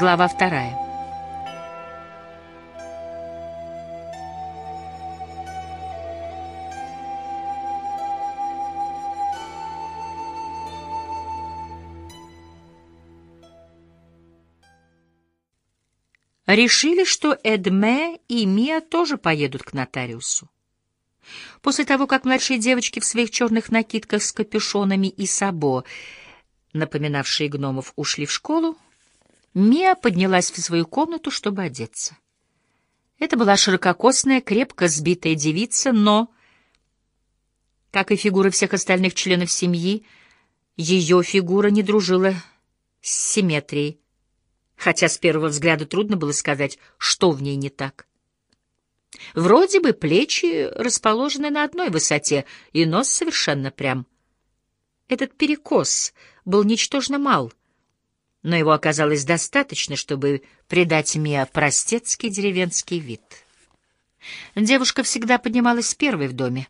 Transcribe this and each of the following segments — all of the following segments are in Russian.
Глава вторая. Решили, что Эдме и Мия тоже поедут к нотариусу. После того, как младшие девочки в своих черных накидках с капюшонами и сабо, напоминавшие гномов, ушли в школу, Мия поднялась в свою комнату, чтобы одеться. Это была ширококосная, крепко сбитая девица, но, как и фигуры всех остальных членов семьи, ее фигура не дружила с симметрией, хотя с первого взгляда трудно было сказать, что в ней не так. Вроде бы плечи расположены на одной высоте, и нос совершенно прям. Этот перекос был ничтожно мал, но его оказалось достаточно, чтобы придать Мия простецкий деревенский вид. Девушка всегда поднималась первой в доме.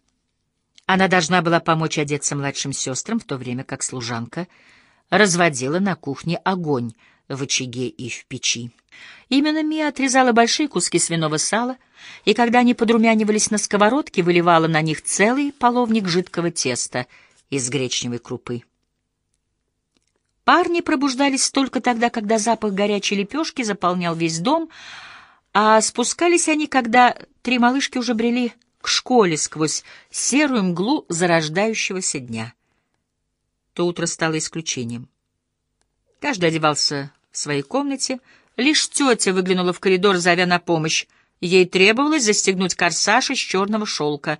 Она должна была помочь одеться младшим сестрам, в то время как служанка разводила на кухне огонь в очаге и в печи. Именно Мия отрезала большие куски свиного сала, и когда они подрумянивались на сковородке, выливала на них целый половник жидкого теста из гречневой крупы. Парни пробуждались только тогда, когда запах горячей лепешки заполнял весь дом, а спускались они, когда три малышки уже брели к школе сквозь серую мглу зарождающегося дня. То утро стало исключением. Каждый одевался в своей комнате. Лишь тетя выглянула в коридор, зовя на помощь. Ей требовалось застегнуть корсаж из черного шелка.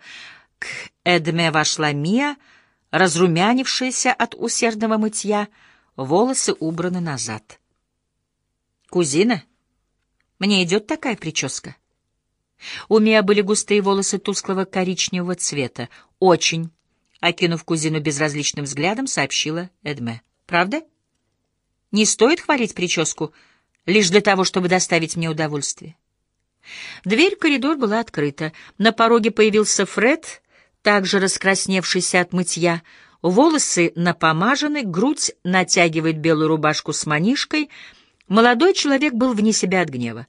К Эдме вошла Мия, разрумянившаяся от усердного мытья, волосы убраны назад. «Кузина, мне идет такая прическа?» У Мия были густые волосы тусклого коричневого цвета. «Очень», — окинув кузину безразличным взглядом, сообщила Эдме. «Правда?» Не стоит хвалить прическу лишь для того, чтобы доставить мне удовольствие. Дверь в коридор была открыта. На пороге появился Фред, также раскрасневшийся от мытья. Волосы напомажены, грудь натягивает белую рубашку с манишкой. Молодой человек был вне себя от гнева.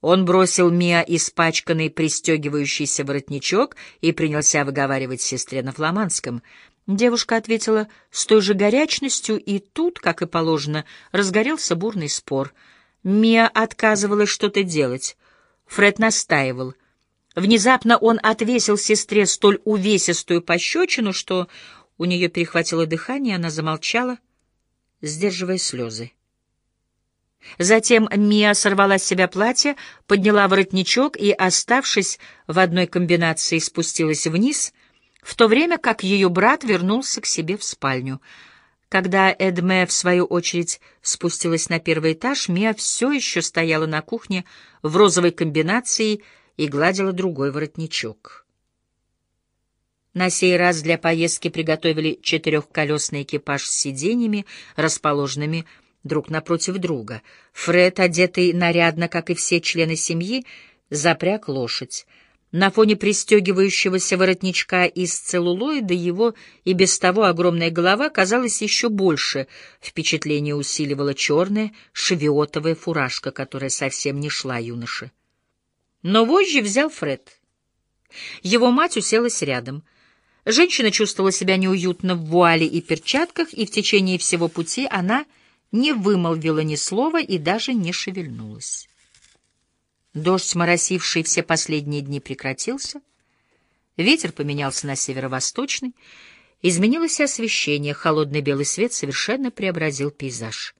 Он бросил Миа испачканный пристегивающийся воротничок и принялся выговаривать сестре на фламандском. Девушка ответила с той же горячностью, и тут, как и положено, разгорелся бурный спор. Мия отказывалась что-то делать. Фред настаивал. Внезапно он отвесил сестре столь увесистую пощечину, что у нее перехватило дыхание, она замолчала, сдерживая слезы. Затем Мия сорвала с себя платье, подняла воротничок и, оставшись в одной комбинации, спустилась вниз — в то время как ее брат вернулся к себе в спальню. Когда Эдме, в свою очередь, спустилась на первый этаж, Мия все еще стояла на кухне в розовой комбинации и гладила другой воротничок. На сей раз для поездки приготовили четырехколесный экипаж с сиденьями, расположенными друг напротив друга. Фред, одетый нарядно, как и все члены семьи, запряг лошадь. На фоне пристегивающегося воротничка из целлулоида его и без того огромная голова казалась еще больше. Впечатление усиливала черная шевиотовая фуражка, которая совсем не шла юноше. Но вожжи взял Фред. Его мать уселась рядом. Женщина чувствовала себя неуютно в вуале и перчатках, и в течение всего пути она не вымолвила ни слова и даже не шевельнулась. Дождь, моросивший все последние дни, прекратился. Ветер поменялся на северо-восточный. Изменилось освещение, холодный белый свет совершенно преобразил пейзаж.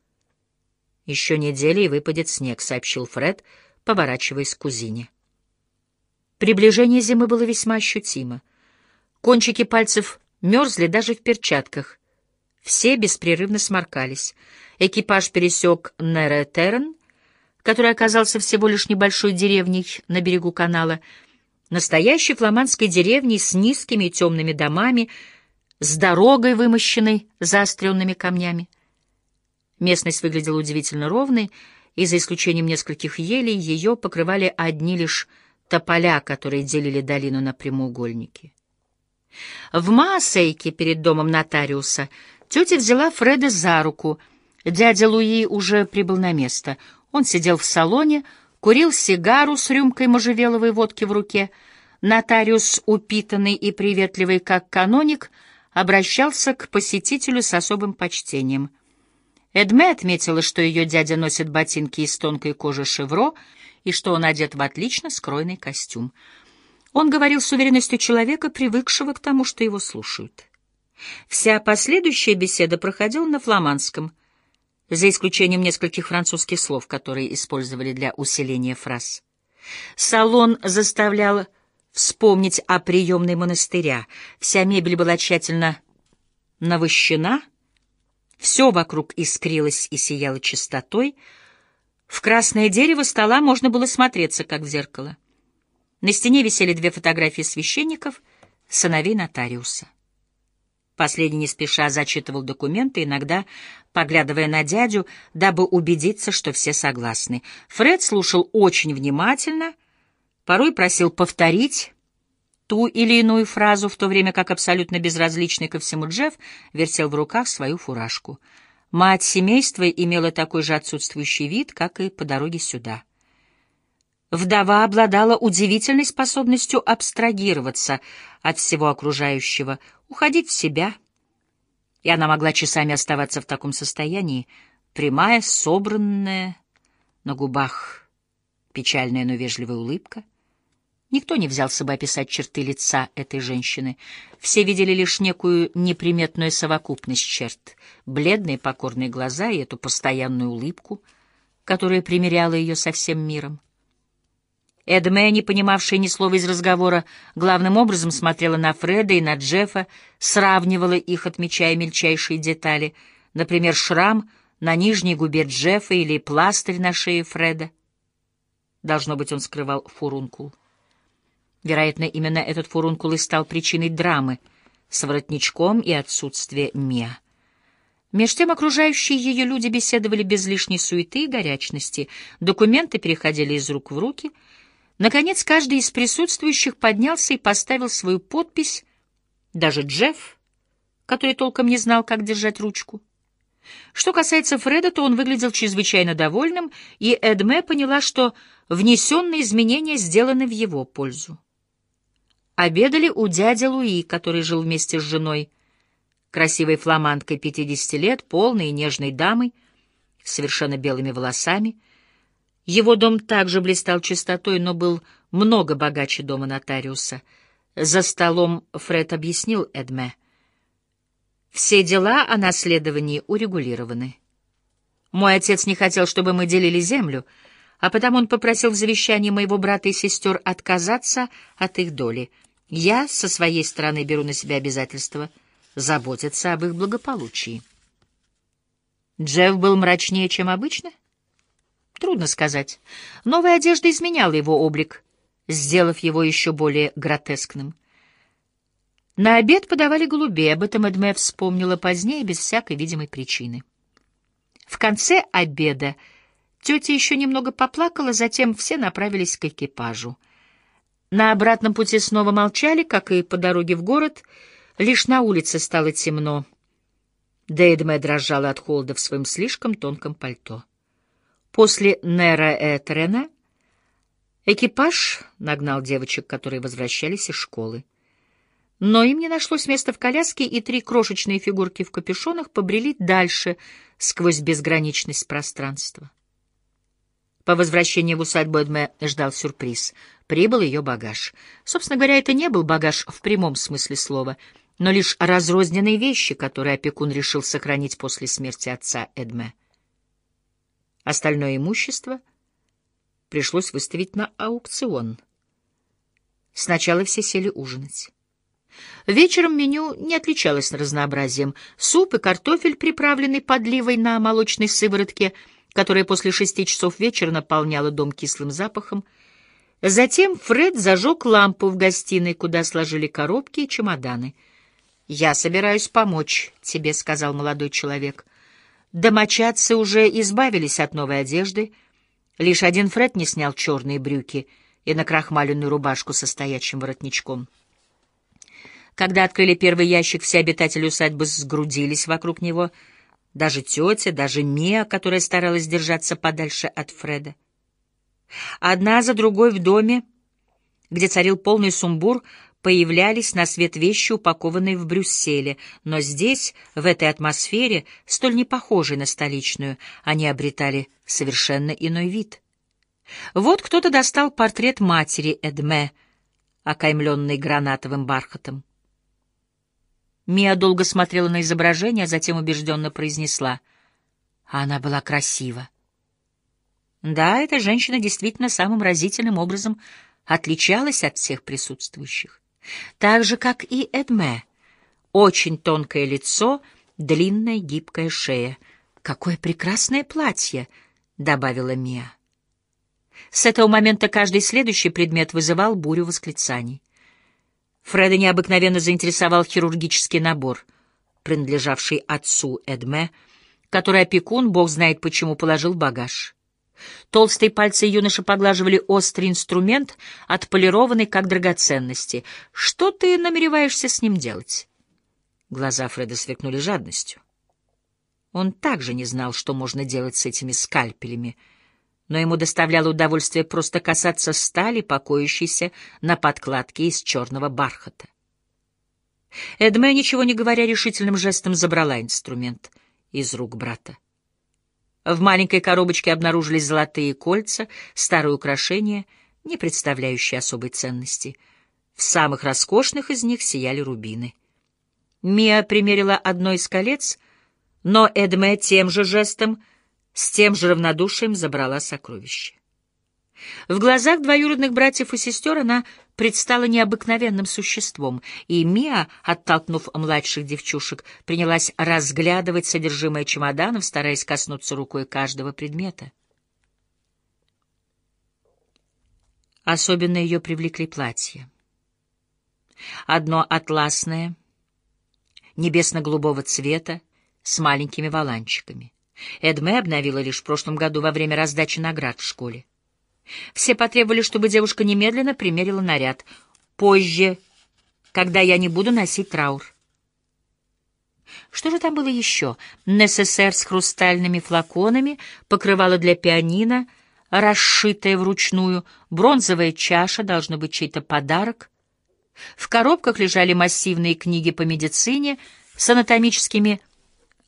«Еще неделя, и выпадет снег», — сообщил Фред, поворачиваясь к кузине. Приближение зимы было весьма ощутимо. Кончики пальцев мерзли даже в перчатках. Все беспрерывно сморкались. Экипаж пересек Неретерн который оказался всего лишь небольшой деревней на берегу канала, настоящей фламандской деревней с низкими темными домами, с дорогой, вымощенной заостренными камнями. Местность выглядела удивительно ровной, и за исключением нескольких елей ее покрывали одни лишь тополя, которые делили долину на прямоугольники. В Маасейке перед домом нотариуса тетя взяла Фреда за руку — Дядя Луи уже прибыл на место. Он сидел в салоне, курил сигару с рюмкой можжевеловой водки в руке. Нотариус, упитанный и приветливый, как каноник, обращался к посетителю с особым почтением. Эдме отметила, что ее дядя носит ботинки из тонкой кожи шевро и что он одет в отлично скроенный костюм. Он говорил с уверенностью человека, привыкшего к тому, что его слушают. Вся последующая беседа проходила на фламандском — за исключением нескольких французских слов, которые использовали для усиления фраз. Салон заставлял вспомнить о приемной монастыря. Вся мебель была тщательно навощена, все вокруг искрилось и сияло чистотой. В красное дерево стола можно было смотреться, как в зеркало. На стене висели две фотографии священников, сыновей нотариуса. Последний не спеша зачитывал документы, иногда поглядывая на дядю, дабы убедиться, что все согласны. Фред слушал очень внимательно, порой просил повторить ту или иную фразу, в то время как абсолютно безразличный ко всему Джефф вертел в руках свою фуражку. Мать семейства имела такой же отсутствующий вид, как и по дороге сюда. Вдова обладала удивительной способностью абстрагироваться от всего окружающего, уходить в себя. И она могла часами оставаться в таком состоянии, прямая, собранная, на губах печальная, но вежливая улыбка. Никто не взялся бы описать черты лица этой женщины. Все видели лишь некую неприметную совокупность черт, бледные покорные глаза и эту постоянную улыбку, которая примеряла ее со всем миром. Эдме, не понимавшая ни слова из разговора, главным образом смотрела на Фреда и на Джеффа, сравнивала их, отмечая мельчайшие детали, например, шрам на нижней губе Джеффа или пластырь на шее Фреда. Должно быть, он скрывал фурункул. Вероятно, именно этот фурункул и стал причиной драмы с воротничком и отсутствия Миа. Меж тем окружающие ее люди беседовали без лишней суеты и горячности, документы переходили из рук в руки — Наконец, каждый из присутствующих поднялся и поставил свою подпись, даже Джефф, который толком не знал, как держать ручку. Что касается Фреда, то он выглядел чрезвычайно довольным, и Эдме поняла, что внесенные изменения сделаны в его пользу. Обедали у дяди Луи, который жил вместе с женой, красивой фламандкой 50 лет, полной и нежной дамой, с совершенно белыми волосами — его дом также блистал чистотой, но был много богаче дома нотариуса. За столом Фред объяснил Эдме. Все дела о наследовании урегулированы. Мой отец не хотел, чтобы мы делили землю, а потому он попросил в завещании моего брата и сестер отказаться от их доли. Я со своей стороны беру на себя обязательство заботиться об их благополучии. Джефф был мрачнее, чем обычно — Трудно сказать. Новая одежда изменяла его облик, сделав его еще более гротескным. На обед подавали голубей, об этом Эдме вспомнила позднее без всякой видимой причины. В конце обеда тетя еще немного поплакала, затем все направились к экипажу. На обратном пути снова молчали, как и по дороге в город, лишь на улице стало темно. Да Эдме дрожала от холода в своем слишком тонком пальто. После Нера Этерена экипаж нагнал девочек, которые возвращались из школы. Но им не нашлось места в коляске, и три крошечные фигурки в капюшонах побрели дальше сквозь безграничность пространства. По возвращении в усадьбу Эдме ждал сюрприз. Прибыл ее багаж. Собственно говоря, это не был багаж в прямом смысле слова, но лишь разрозненные вещи, которые опекун решил сохранить после смерти отца Эдме. Остальное имущество пришлось выставить на аукцион. Сначала все сели ужинать. Вечером меню не отличалось разнообразием. Суп и картофель, приправленный подливой на молочной сыворотке, которая после шести часов вечера наполняла дом кислым запахом. Затем Фред зажег лампу в гостиной, куда сложили коробки и чемоданы. «Я собираюсь помочь тебе», — сказал молодой человек. Домочадцы уже избавились от новой одежды. Лишь один Фред не снял черные брюки и накрахмаленную рубашку со стоячим воротничком. Когда открыли первый ящик, все обитатели усадьбы сгрудились вокруг него. Даже тетя, даже Мия, которая старалась держаться подальше от Фреда. Одна за другой в доме, где царил полный сумбур, появлялись на свет вещи, упакованные в Брюсселе, но здесь, в этой атмосфере, столь не похожей на столичную, они обретали совершенно иной вид. Вот кто-то достал портрет матери Эдме, окаймленный гранатовым бархатом. Мия долго смотрела на изображение, а затем убежденно произнесла. Она была красива. Да, эта женщина действительно самым разительным образом отличалась от всех присутствующих. Так же, как и Эдме. Очень тонкое лицо, длинная гибкая шея. «Какое прекрасное платье!» — добавила Мия. С этого момента каждый следующий предмет вызывал бурю восклицаний. Фреда необыкновенно заинтересовал хирургический набор, принадлежавший отцу Эдме, который опекун, бог знает почему, положил в багаж. Толстые пальцы юноши поглаживали острый инструмент, отполированный как драгоценности. «Что ты намереваешься с ним делать?» Глаза Фреда сверкнули жадностью. Он также не знал, что можно делать с этими скальпелями — но ему доставляло удовольствие просто касаться стали, покоящейся на подкладке из черного бархата. Эдме, ничего не говоря, решительным жестом забрала инструмент из рук брата. В маленькой коробочке обнаружились золотые кольца, старые украшения, не представляющие особой ценности. В самых роскошных из них сияли рубины. Мия примерила одно из колец, но Эдме тем же жестом — с тем же равнодушием забрала сокровище. В глазах двоюродных братьев и сестер она предстала необыкновенным существом, и Мия, оттолкнув младших девчушек, принялась разглядывать содержимое чемоданов, стараясь коснуться рукой каждого предмета. Особенно ее привлекли платья. Одно атласное, небесно-голубого цвета, с маленькими воланчиками. Эдме обновила лишь в прошлом году во время раздачи наград в школе. Все потребовали, чтобы девушка немедленно примерила наряд. Позже, когда я не буду носить траур. Что же там было еще? НССР с хрустальными флаконами, покрывало для пианино, расшитое вручную, бронзовая чаша, должно быть чей-то подарок. В коробках лежали массивные книги по медицине с анатомическими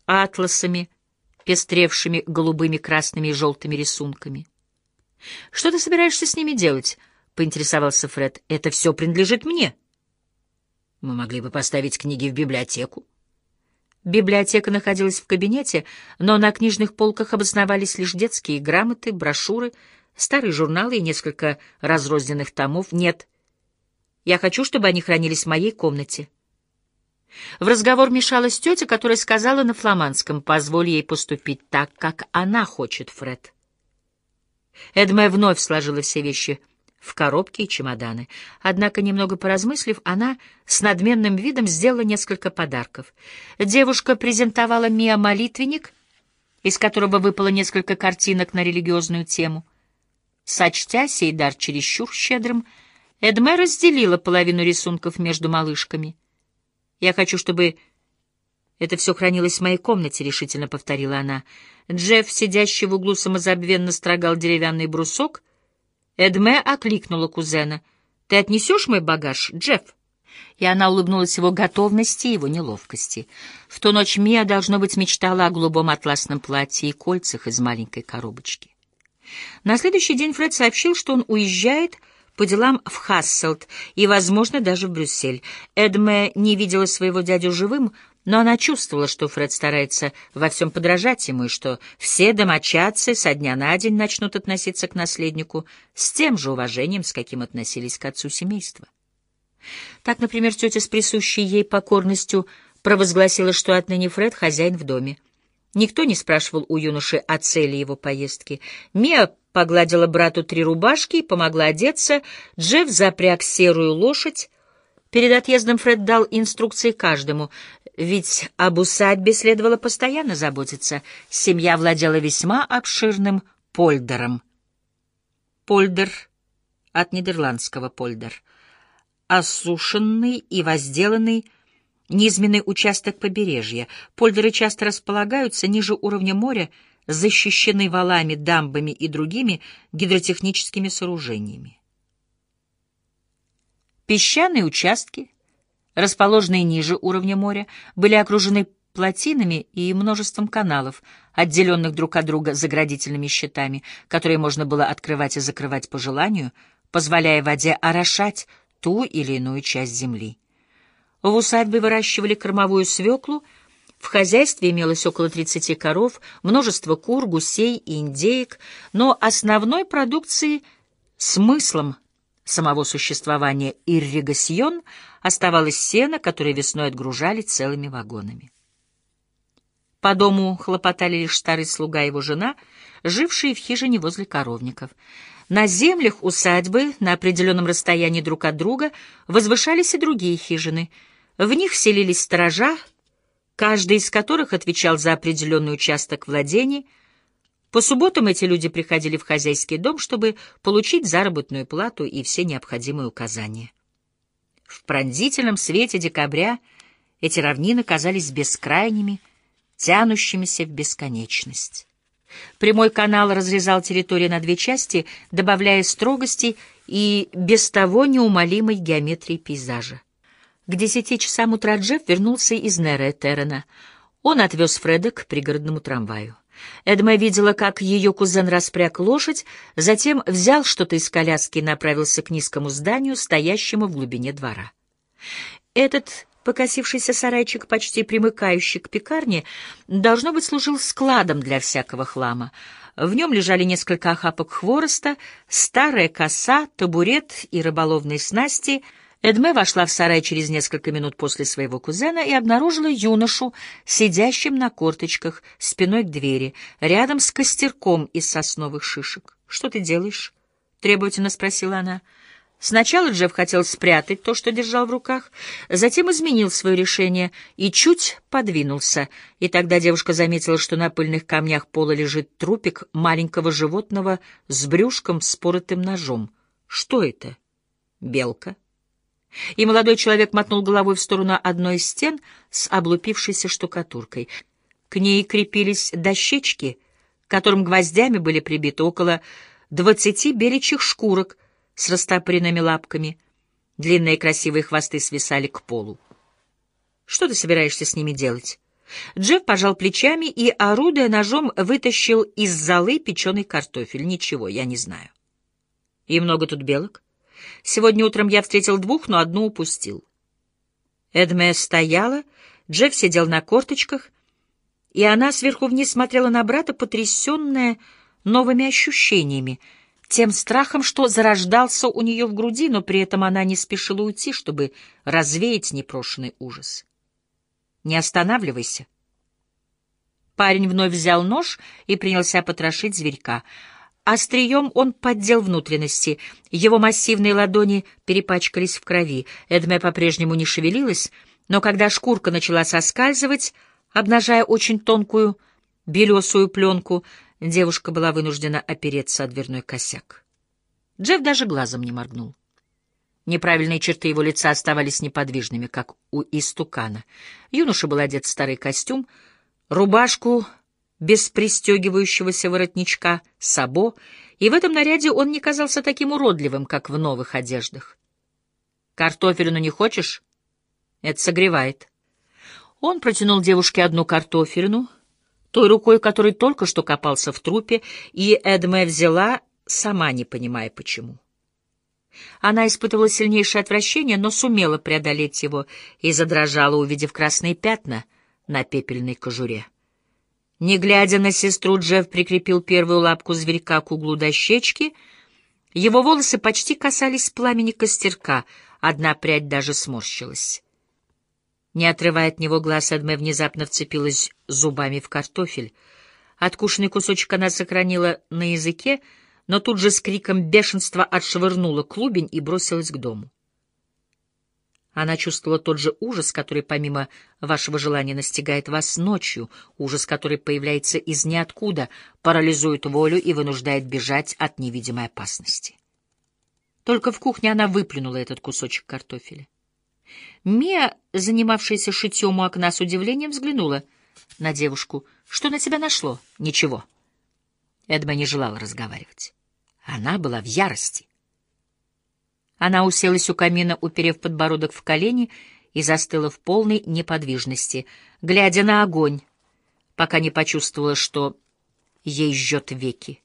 атласами, пестревшими голубыми, красными и желтыми рисунками. «Что ты собираешься с ними делать?» — поинтересовался Фред. «Это все принадлежит мне». «Мы могли бы поставить книги в библиотеку». Библиотека находилась в кабинете, но на книжных полках обосновались лишь детские грамоты, брошюры, старые журналы и несколько разрозненных томов. Нет, я хочу, чтобы они хранились в моей комнате. В разговор мешалась тетя, которая сказала на фламандском «Позволь ей поступить так, как она хочет, Фред». Эдме вновь сложила все вещи в коробки и чемоданы. Однако, немного поразмыслив, она с надменным видом сделала несколько подарков. Девушка презентовала Мия молитвенник, из которого выпало несколько картинок на религиозную тему. Сочтя сей дар чересчур щедрым, Эдме разделила половину рисунков между малышками — я хочу, чтобы это все хранилось в моей комнате, — решительно повторила она. Джефф, сидящий в углу, самозабвенно строгал деревянный брусок. Эдме окликнула кузена. — Ты отнесешь мой багаж, Джефф? И она улыбнулась его готовности и его неловкости. В ту ночь Мия, должно быть, мечтала о голубом атласном платье и кольцах из маленькой коробочки. На следующий день Фред сообщил, что он уезжает по делам в Хасселт и, возможно, даже в Брюссель. Эдме не видела своего дядю живым, но она чувствовала, что Фред старается во всем подражать ему, и что все домочадцы со дня на день начнут относиться к наследнику с тем же уважением, с каким относились к отцу семейства. Так, например, тетя с присущей ей покорностью провозгласила, что отныне Фред хозяин в доме. Никто не спрашивал у юноши о цели его поездки. Мия погладила брату три рубашки и помогла одеться. Джефф запряг серую лошадь. Перед отъездом Фред дал инструкции каждому, ведь об усадьбе следовало постоянно заботиться. Семья владела весьма обширным польдером. Польдер от нидерландского польдер. Осушенный и возделанный низменный участок побережья. Польдеры часто располагаются ниже уровня моря, защищены валами, дамбами и другими гидротехническими сооружениями. Песчаные участки, расположенные ниже уровня моря, были окружены плотинами и множеством каналов, отделенных друг от друга заградительными щитами, которые можно было открывать и закрывать по желанию, позволяя воде орошать ту или иную часть земли. В усадьбе выращивали кормовую свеклу, в хозяйстве имелось около 30 коров, множество кур, гусей и индеек, но основной продукцией, смыслом самого существования ирригасьон оставалось сено, которое весной отгружали целыми вагонами. По дому хлопотали лишь старый слуга и его жена, жившие в хижине возле коровников. На землях усадьбы, на определенном расстоянии друг от друга, возвышались и другие хижины. В них селились сторожа, каждый из которых отвечал за определенный участок владений. По субботам эти люди приходили в хозяйский дом, чтобы получить заработную плату и все необходимые указания. В пронзительном свете декабря эти равнины казались бескрайними, тянущимися в бесконечность. Прямой канал разрезал территорию на две части, добавляя строгости и без того неумолимой геометрии пейзажа. К десяти часам утра Джефф вернулся из Нера Террена. Он отвез Фреда к пригородному трамваю. Эдме видела, как ее кузен распряг лошадь, затем взял что-то из коляски и направился к низкому зданию, стоящему в глубине двора. Этот покосившийся сарайчик, почти примыкающий к пекарне, должно быть, служил складом для всякого хлама. В нем лежали несколько охапок хвороста, старая коса, табурет и рыболовные снасти — Эдме вошла в сарай через несколько минут после своего кузена и обнаружила юношу, сидящим на корточках, спиной к двери, рядом с костерком из сосновых шишек. «Что ты делаешь?» — требовательно спросила она. Сначала Джефф хотел спрятать то, что держал в руках, затем изменил свое решение и чуть подвинулся, и тогда девушка заметила, что на пыльных камнях пола лежит трупик маленького животного с брюшком с поротым ножом. «Что это?» «Белка». И молодой человек мотнул головой в сторону одной из стен с облупившейся штукатуркой. К ней крепились дощечки, к которым гвоздями были прибиты около двадцати беличьих шкурок с растопыренными лапками. Длинные красивые хвосты свисали к полу. «Что ты собираешься с ними делать?» Джефф пожал плечами и, орудуя ножом, вытащил из золы печеный картофель. «Ничего, я не знаю». «И много тут белок?» Сегодня утром я встретил двух, но одну упустил. Эдме стояла, Джефф сидел на корточках, и она сверху вниз смотрела на брата, потрясенная новыми ощущениями, тем страхом, что зарождался у нее в груди, но при этом она не спешила уйти, чтобы развеять непрошенный ужас. «Не останавливайся». Парень вновь взял нож и принялся потрошить зверька — Острием он поддел внутренности. Его массивные ладони перепачкались в крови. Эдме по-прежнему не шевелилась, но когда шкурка начала соскальзывать, обнажая очень тонкую белесую пленку, девушка была вынуждена опереться о дверной косяк. Джефф даже глазом не моргнул. Неправильные черты его лица оставались неподвижными, как у истукана. Юноша был одет в старый костюм, рубашку без пристегивающегося воротничка, сабо, и в этом наряде он не казался таким уродливым, как в новых одеждах. «Картофелину не хочешь? Это согревает». Он протянул девушке одну картофелину, той рукой, которой только что копался в трупе, и Эдме взяла, сама не понимая почему. Она испытывала сильнейшее отвращение, но сумела преодолеть его и задрожала, увидев красные пятна на пепельной кожуре. Не глядя на сестру, Джефф прикрепил первую лапку зверька к углу дощечки. Его волосы почти касались пламени костерка, одна прядь даже сморщилась. Не отрывая от него глаз, Эдме внезапно вцепилась зубами в картофель. Откушенный кусочек она сохранила на языке, но тут же с криком бешенства отшвырнула клубень и бросилась к дому. Она чувствовала тот же ужас, который помимо вашего желания настигает вас ночью, ужас, который появляется из ниоткуда, парализует волю и вынуждает бежать от невидимой опасности. Только в кухне она выплюнула этот кусочек картофеля. Мия, занимавшаяся шитьем у окна, с удивлением взглянула на девушку. «Что на тебя нашло?» «Ничего». Эдма не желала разговаривать. Она была в ярости. Она уселась у камина, уперев подбородок в колени, и застыла в полной неподвижности, глядя на огонь, пока не почувствовала, что ей жжет веки.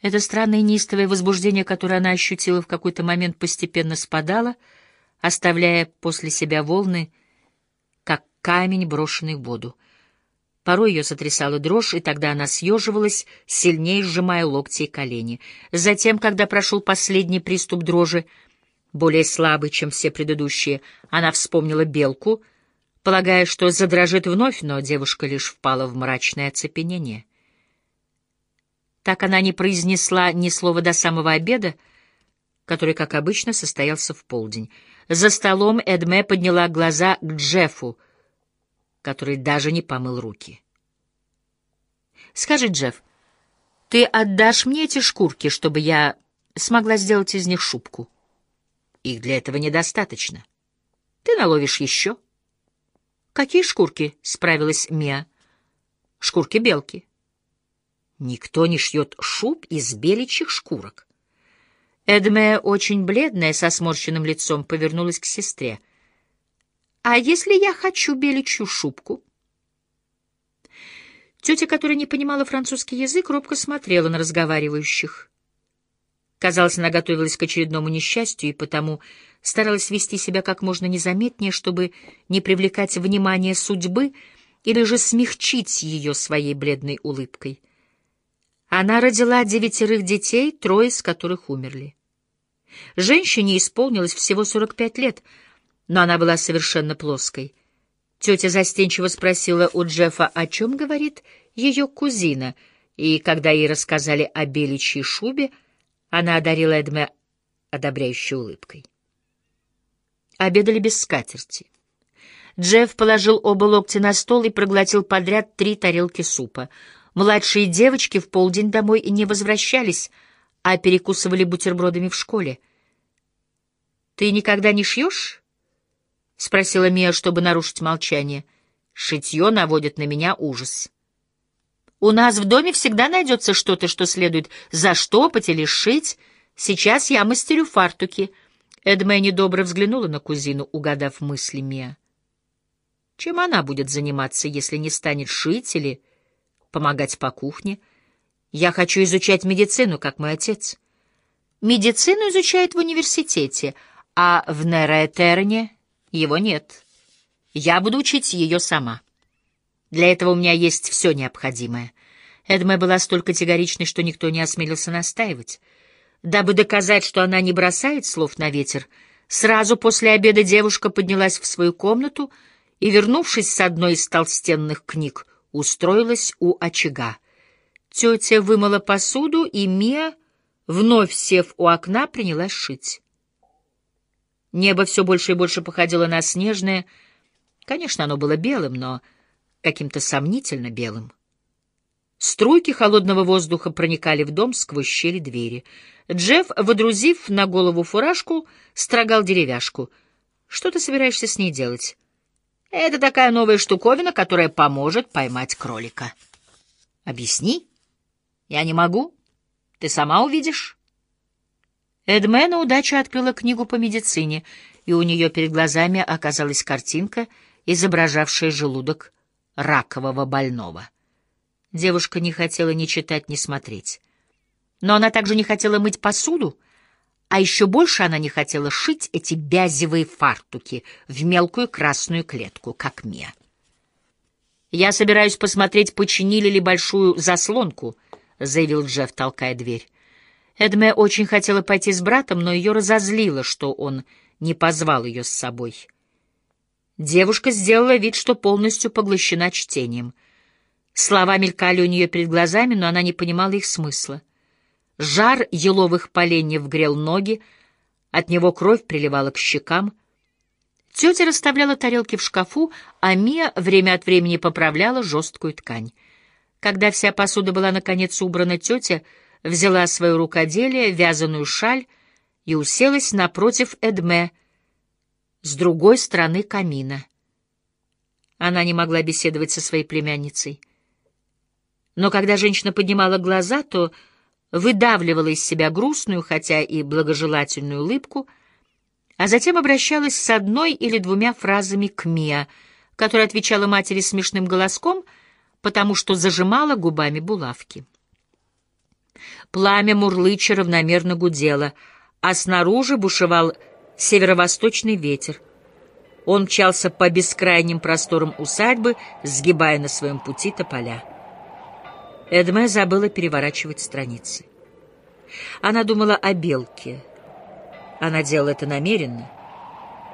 Это странное неистовое возбуждение, которое она ощутила в какой-то момент, постепенно спадало, оставляя после себя волны, как камень, брошенный в воду. Порой ее сотрясала дрожь, и тогда она съеживалась, сильнее сжимая локти и колени. Затем, когда прошел последний приступ дрожи, более слабый, чем все предыдущие, она вспомнила белку, полагая, что задрожит вновь, но девушка лишь впала в мрачное оцепенение. Так она не произнесла ни слова до самого обеда, который, как обычно, состоялся в полдень. За столом Эдме подняла глаза к Джеффу — который даже не помыл руки. «Скажи, Джефф, ты отдашь мне эти шкурки, чтобы я смогла сделать из них шубку? Их для этого недостаточно. Ты наловишь еще». «Какие шкурки?» — справилась Мия. «Шкурки белки». «Никто не шьет шуб из беличьих шкурок». Эдме, очень бледная, со сморщенным лицом, повернулась к сестре — а если я хочу беличью шубку? Тетя, которая не понимала французский язык, робко смотрела на разговаривающих. Казалось, она готовилась к очередному несчастью и потому старалась вести себя как можно незаметнее, чтобы не привлекать внимание судьбы или же смягчить ее своей бледной улыбкой. Она родила девятерых детей, трое из которых умерли. Женщине исполнилось всего 45 лет — но она была совершенно плоской. Тетя застенчиво спросила у Джеффа, о чем говорит ее кузина, и когда ей рассказали о беличьей шубе, она одарила Эдме одобряющей улыбкой. Обедали без скатерти. Джефф положил оба локтя на стол и проглотил подряд три тарелки супа. Младшие девочки в полдень домой и не возвращались, а перекусывали бутербродами в школе. «Ты никогда не шьешь?» — спросила Мия, чтобы нарушить молчание. Шитье наводит на меня ужас. «У нас в доме всегда найдется что-то, что следует заштопать или сшить. Сейчас я мастерю фартуки». Эдме недобро взглянула на кузину, угадав мысли Мия. Чем она будет заниматься, если не станет шить или помогать по кухне? Я хочу изучать медицину, как мой отец. Медицину изучает в университете, а в Нероэтерне его нет. Я буду учить ее сама. Для этого у меня есть все необходимое. Эдме была столь категоричной, что никто не осмелился настаивать. Дабы доказать, что она не бросает слов на ветер, сразу после обеда девушка поднялась в свою комнату и, вернувшись с одной из толстенных книг, устроилась у очага. Тетя вымыла посуду, и Мия, вновь сев у окна, принялась шить. Небо все больше и больше походило на снежное. Конечно, оно было белым, но каким-то сомнительно белым. Струйки холодного воздуха проникали в дом сквозь щели двери. Джефф, водрузив на голову фуражку, строгал деревяшку. «Что ты собираешься с ней делать?» «Это такая новая штуковина, которая поможет поймать кролика». «Объясни». «Я не могу. Ты сама увидишь». Эдме на удачу открыла книгу по медицине, и у нее перед глазами оказалась картинка, изображавшая желудок ракового больного. Девушка не хотела ни читать, ни смотреть. Но она также не хотела мыть посуду, а еще больше она не хотела шить эти бязевые фартуки в мелкую красную клетку, как Мия. «Я собираюсь посмотреть, починили ли большую заслонку», — заявил Джефф, толкая дверь. Эдме очень хотела пойти с братом, но ее разозлило, что он не позвал ее с собой. Девушка сделала вид, что полностью поглощена чтением. Слова мелькали у нее перед глазами, но она не понимала их смысла. Жар еловых поленьев грел ноги, от него кровь приливала к щекам. Тетя расставляла тарелки в шкафу, а Мия время от времени поправляла жесткую ткань. Когда вся посуда была наконец убрана, тетя — взяла свое рукоделие, вязаную шаль и уселась напротив Эдме, с другой стороны камина. Она не могла беседовать со своей племянницей. Но когда женщина поднимала глаза, то выдавливала из себя грустную, хотя и благожелательную улыбку, а затем обращалась с одной или двумя фразами к Миа, которая отвечала матери смешным голоском, потому что зажимала губами булавки. Пламя мурлыча равномерно гудело, а снаружи бушевал северо-восточный ветер. Он мчался по бескрайним просторам усадьбы, сгибая на своем пути тополя. Эдме забыла переворачивать страницы. Она думала о белке. Она делала это намеренно,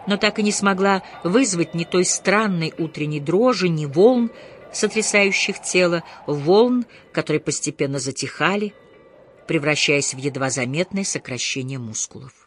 но так и не смогла вызвать ни той странной утренней дрожи, ни волн, сотрясающих тело, волн, которые постепенно затихали, превращаясь в едва заметное сокращение мускулов.